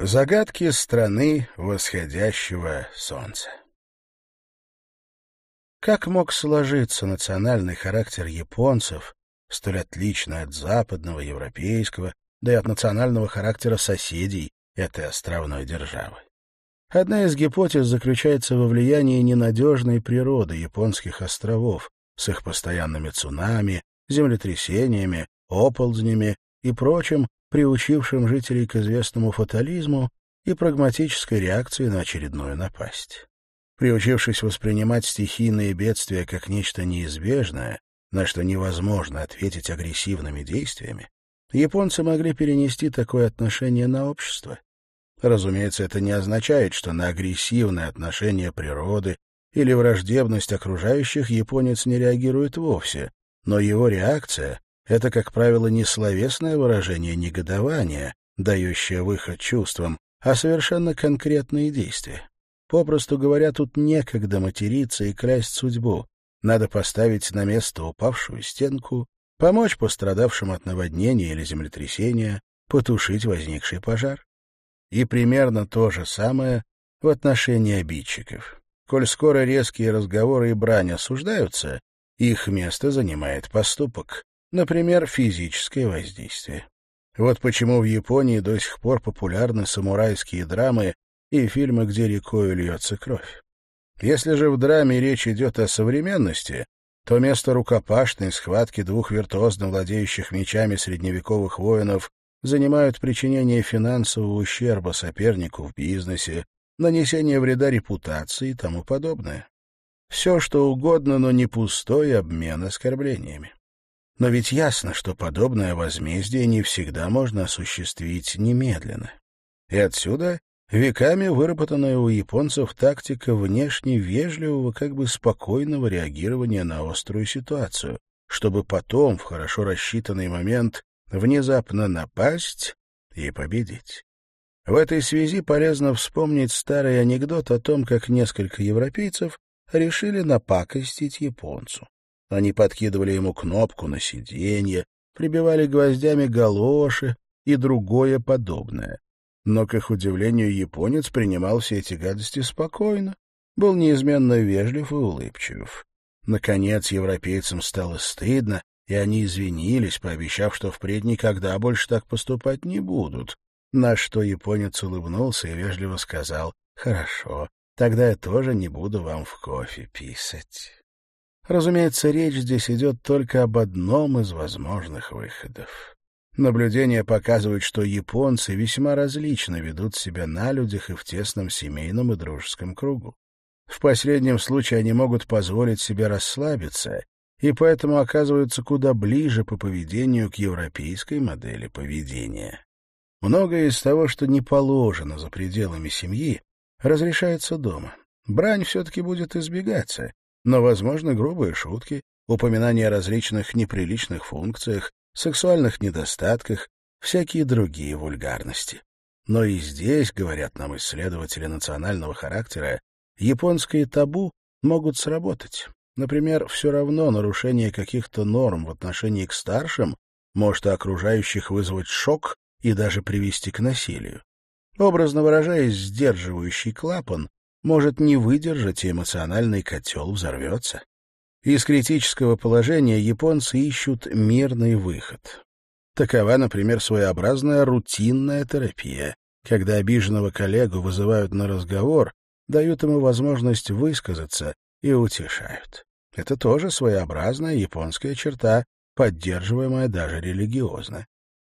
Загадки страны восходящего солнца. Как мог сложиться национальный характер японцев, столь отличный от западного, европейского, да и от национального характера соседей этой островной державы? Одна из гипотез заключается во влиянии ненадежной природы японских островов с их постоянными цунами, землетрясениями, оползнями и прочим, приучившим жителей к известному фатализму и прагматической реакции на очередную напасть. Приучившись воспринимать стихийные бедствия как нечто неизбежное, на что невозможно ответить агрессивными действиями, японцы могли перенести такое отношение на общество. Разумеется, это не означает, что на агрессивное отношение природы или враждебность окружающих японец не реагирует вовсе, но его реакция это, как правило, не словесное выражение негодования, дающее выход чувствам, а совершенно конкретные действия. Попросту говоря, тут некогда материться и клясть судьбу. Надо поставить на место упавшую стенку, помочь пострадавшим от наводнения или землетрясения, потушить возникший пожар. И примерно то же самое в отношении обидчиков. Коль скоро резкие разговоры и брань осуждаются, их место занимает поступок. Например, физическое воздействие. Вот почему в Японии до сих пор популярны самурайские драмы и фильмы, где рекой льется кровь. Если же в драме речь идет о современности, то место рукопашной схватки двух виртуозно владеющих мечами средневековых воинов занимают причинение финансового ущерба сопернику в бизнесе, нанесение вреда репутации и тому подобное. Все, что угодно, но не пустой обмен оскорблениями. Но ведь ясно, что подобное возмездие не всегда можно осуществить немедленно. И отсюда веками выработанная у японцев тактика внешне вежливого, как бы спокойного реагирования на острую ситуацию, чтобы потом, в хорошо рассчитанный момент, внезапно напасть и победить. В этой связи полезно вспомнить старый анекдот о том, как несколько европейцев решили напакостить японцу. Они подкидывали ему кнопку на сиденье, прибивали гвоздями галоши и другое подобное. Но, к их удивлению, японец принимал все эти гадости спокойно, был неизменно вежлив и улыбчив. Наконец, европейцам стало стыдно, и они извинились, пообещав, что впредь никогда больше так поступать не будут. На что японец улыбнулся и вежливо сказал, «Хорошо, тогда я тоже не буду вам в кофе писать». Разумеется, речь здесь идет только об одном из возможных выходов. Наблюдения показывают, что японцы весьма различно ведут себя на людях и в тесном семейном и дружеском кругу. В последнем случае они могут позволить себе расслабиться и поэтому оказываются куда ближе по поведению к европейской модели поведения. Многое из того, что не положено за пределами семьи, разрешается дома. Брань все-таки будет избегаться, но, возможно, грубые шутки, упоминания о различных неприличных функциях, сексуальных недостатках, всякие другие вульгарности. Но и здесь, говорят нам исследователи национального характера, японские табу могут сработать. Например, все равно нарушение каких-то норм в отношении к старшим может у окружающих вызвать шок и даже привести к насилию. Образно выражаясь, сдерживающий клапан может не выдержать, и эмоциональный котел взорвется. Из критического положения японцы ищут мирный выход. Такова, например, своеобразная рутинная терапия, когда обиженного коллегу вызывают на разговор, дают ему возможность высказаться и утешают. Это тоже своеобразная японская черта, поддерживаемая даже религиозно.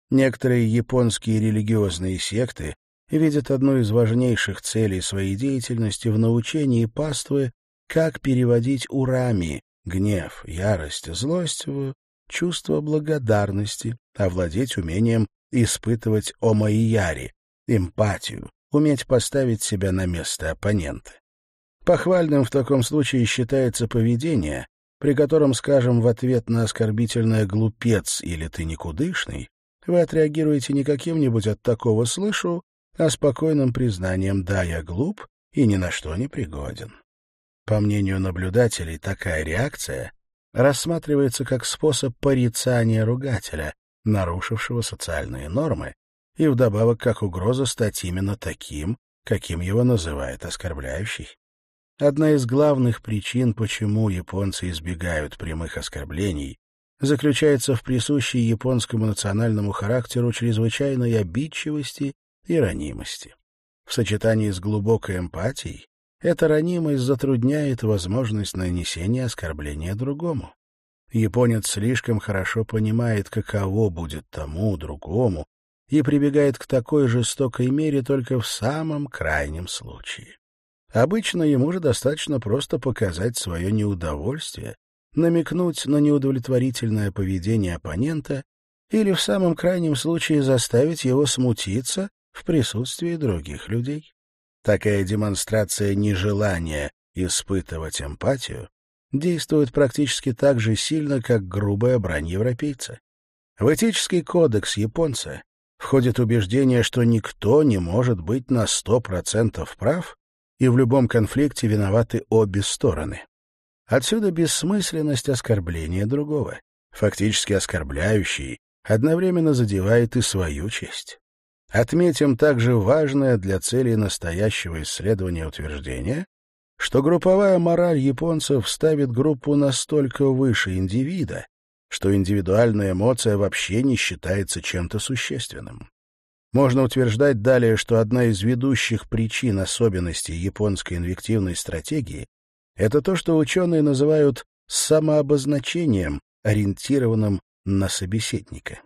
Некоторые японские религиозные секты видят одну из важнейших целей своей деятельности в научении паствы, как переводить урами, гнев, ярость, злость в чувство благодарности, овладеть умением испытывать омаияри, эмпатию, уметь поставить себя на место оппонента. Похвальным в таком случае считается поведение, при котором, скажем, в ответ на оскорбительное «глупец» или «ты никудышный», вы отреагируете не каким-нибудь от такого «слышу», а спокойным признанием «да, я глуп и ни на что не пригоден». По мнению наблюдателей, такая реакция рассматривается как способ порицания ругателя, нарушившего социальные нормы, и вдобавок как угроза стать именно таким, каким его называет оскорбляющий. Одна из главных причин, почему японцы избегают прямых оскорблений, заключается в присущей японскому национальному характеру чрезвычайной обидчивости и ранимости. В сочетании с глубокой эмпатией эта ранимость затрудняет возможность нанесения оскорбления другому. Японец слишком хорошо понимает, каково будет тому, другому, и прибегает к такой жестокой мере только в самом крайнем случае. Обычно ему же достаточно просто показать свое неудовольствие, намекнуть на неудовлетворительное поведение оппонента или в самом крайнем случае заставить его смутиться в присутствии других людей. Такая демонстрация нежелания испытывать эмпатию действует практически так же сильно, как грубая брань европейца. В этический кодекс японца входит убеждение, что никто не может быть на сто процентов прав, и в любом конфликте виноваты обе стороны. Отсюда бессмысленность оскорбления другого. Фактически оскорбляющий одновременно задевает и свою честь. Отметим также важное для целей настоящего исследования утверждение, что групповая мораль японцев ставит группу настолько выше индивида, что индивидуальная эмоция вообще не считается чем-то существенным. Можно утверждать далее, что одна из ведущих причин особенностей японской инвективной стратегии это то, что ученые называют самообозначением, ориентированным на собеседника.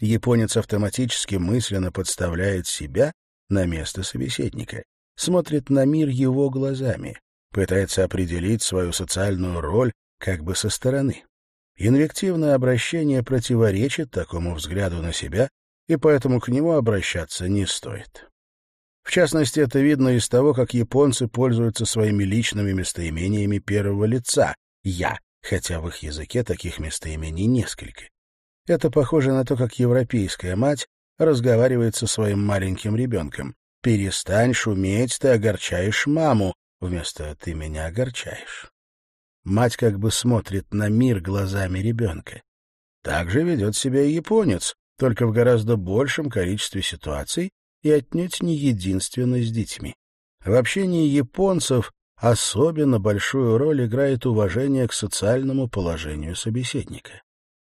Японец автоматически мысленно подставляет себя на место собеседника, смотрит на мир его глазами, пытается определить свою социальную роль как бы со стороны. Инвективное обращение противоречит такому взгляду на себя и поэтому к нему обращаться не стоит. В частности, это видно из того, как японцы пользуются своими личными местоимениями первого лица «я», хотя в их языке таких местоимений несколько. Это похоже на то, как европейская мать разговаривает со своим маленьким ребенком. «Перестань шуметь, ты огорчаешь маму», вместо «ты меня огорчаешь». Мать как бы смотрит на мир глазами ребенка. Так же ведет себя и японец, только в гораздо большем количестве ситуаций и отнюдь не единственно с детьми. В общении японцев особенно большую роль играет уважение к социальному положению собеседника.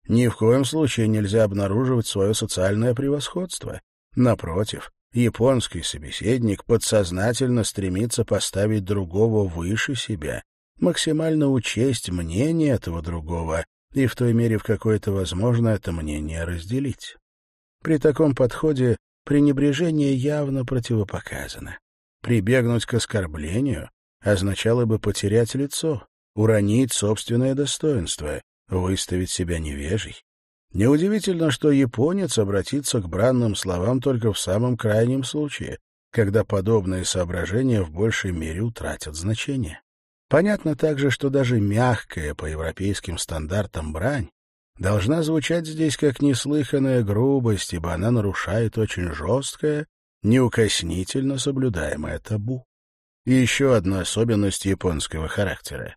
Ни в коем случае нельзя обнаруживать свое социальное превосходство. Напротив, японский собеседник подсознательно стремится поставить другого выше себя, максимально учесть мнение этого другого и в той мере, в какой это возможно, это мнение разделить. При таком подходе пренебрежение явно противопоказано. Прибегнуть к оскорблению означало бы потерять лицо, уронить собственное достоинство, выставить себя невежей. Неудивительно, что японец обратится к бранным словам только в самом крайнем случае, когда подобные соображения в большей мере утратят значение. Понятно также, что даже мягкая по европейским стандартам брань должна звучать здесь как неслыханная грубость, ибо она нарушает очень жесткое, неукоснительно соблюдаемое табу. И еще одна особенность японского характера.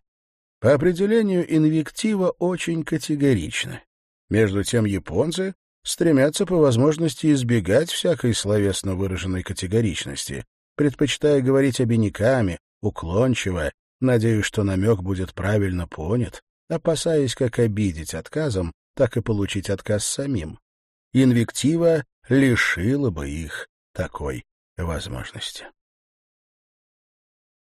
По определению инвектива очень категорична. Между тем японцы стремятся по возможности избегать всякой словесно выраженной категоричности, предпочитая говорить обиняками, уклончиво, Надеюсь, что намек будет правильно понят, опасаясь как обидеть отказом, так и получить отказ самим. Инвектива лишила бы их такой возможности.